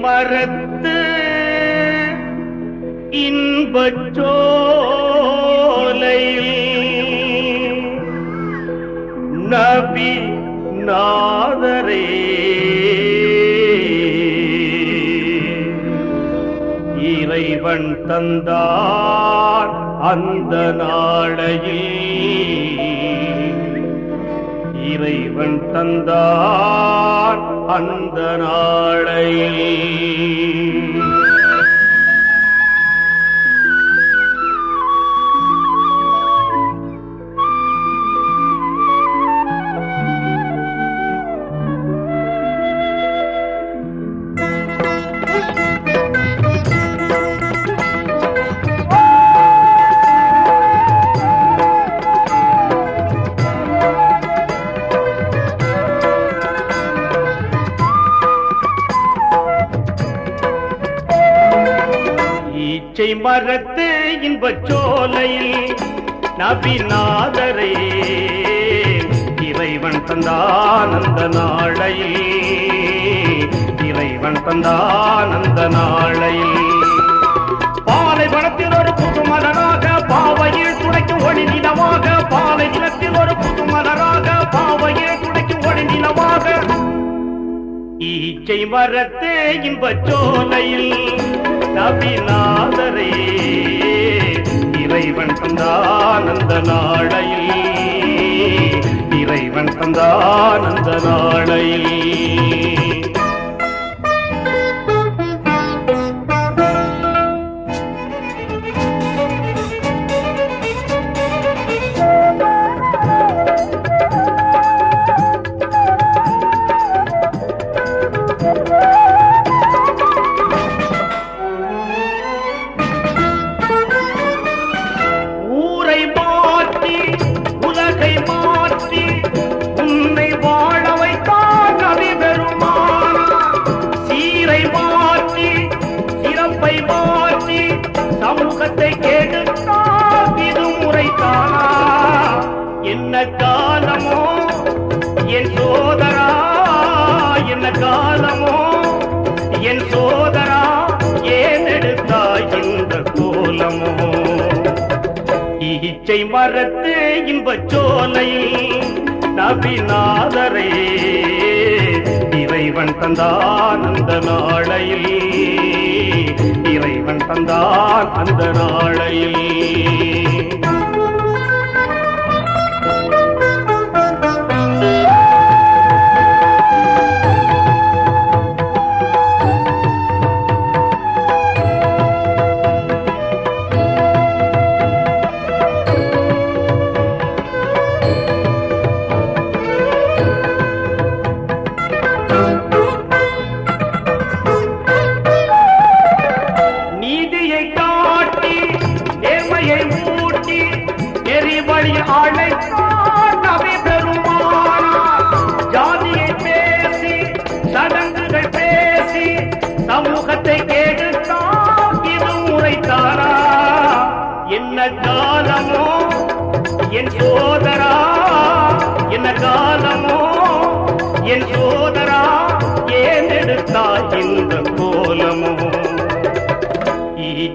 மறத்து இன்பச்சோலையில் நபி நாதரே. இறைவன் தந்தார் அந்த நாளையில். இறைவன் தந்தார் அந்த நாளை. ஈச்சை மரத்து இன்பச் சோலையில் நபிநாதரே. இறைவன் தந்தானந்த நாளையில். இறைவன் தந்தானந்த நாளையில். பாலை வனத்தில் ஒரு புது மலராக பாவையில் துடைக்கும் ஒளி நிலமாக. பாலை நிலத்தில் ஒரு புது மலராக பாவையில் துடைக்கும் ஒளி நிலமாக. ஈச்சை மரத்தே இன்பச் சோலையில் நபிநாதரே இறைவன் தந்தான் அந்த நாளையில். இறைவன் தந்தான் அந்த நாளையில். என்ன காலமோ? என் சோதரா என்ன காலமோ? என் சோதரா ஏன் எடுத்தாய் இந்த கோலமோ? இச்சை மரத்து இன்பச் சோலை நபிநாதரே இறைவன் தந்தான் அந்த நாளையில். இறைவன் தந்தான் அந்த நாளையில்.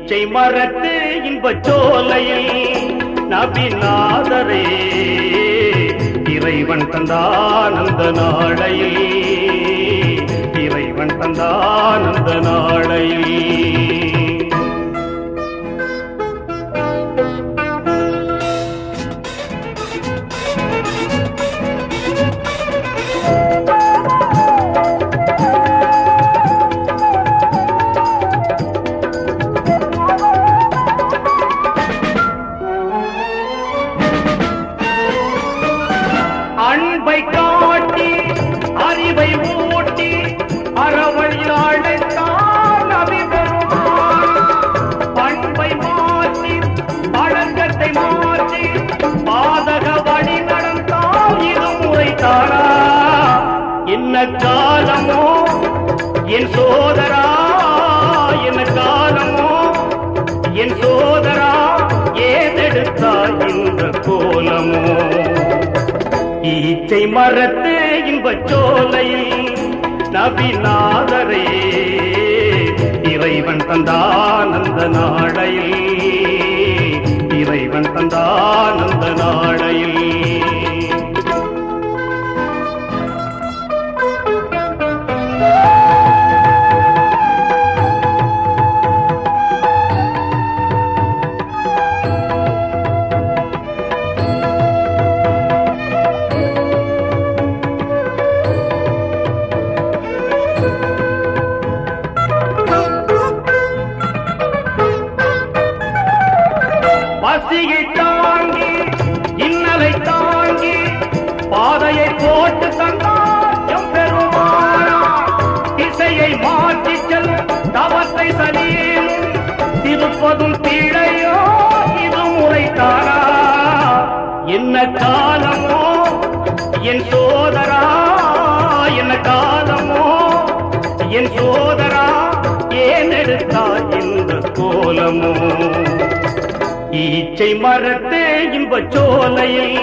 இச்சை மரத்து இன்பச் சோலையில் நபிநாதரே இறைவன் தந்தானந்த நாளையில் இறைவன் தந்தானந்த நாளையில். என் சோதரா என்ன காலமோ? என் சோதரா ஏதெடுத்தாய் இந்த கோலமோ? ஈச்சை மரத்து இன்பச் சோலையில் நபிநாதரே இறைவன் தந்தானந்த நாளையில் இறைவன் தந்தானந்த நாளையில் பசியை தாங்கி இன்னலை தாங்கி பாதையை போட்டு தந்தார் பெருமானா திசையை மாற்றி செல்லும் தவத்தை சலீம் திருப்பதும் பிழையோ இது முறைத்தாரா என்ன காலமோ என் சோதரா. என்ன காலமோ என் சோதரா. ஏன் எடுத்தாய் இந்த கோலமோ? ஈச்சை மரத்தே இன்பச் சோலையில்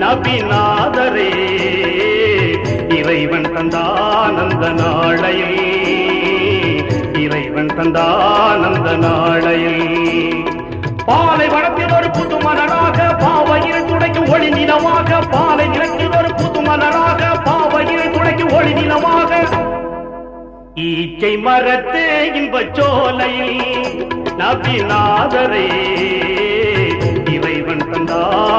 நபிநாதரே இறைவன் தந்தானந்த நாளையில் இறைவன் தந்தானந்த நாளையில். பாலை வனத்தில் ஒரு புது மலராக பாவையில் துடைக்கும் ஒளி நிலமாக பாலை நிலத்தில் ஒரு புது மலராக பாவையில் துடைக்கும் ஒளி நிலமாக. ஈச்சை மரத்தே இன்பச் சோலையில் நபிநாதரே இறைவன் தந்தா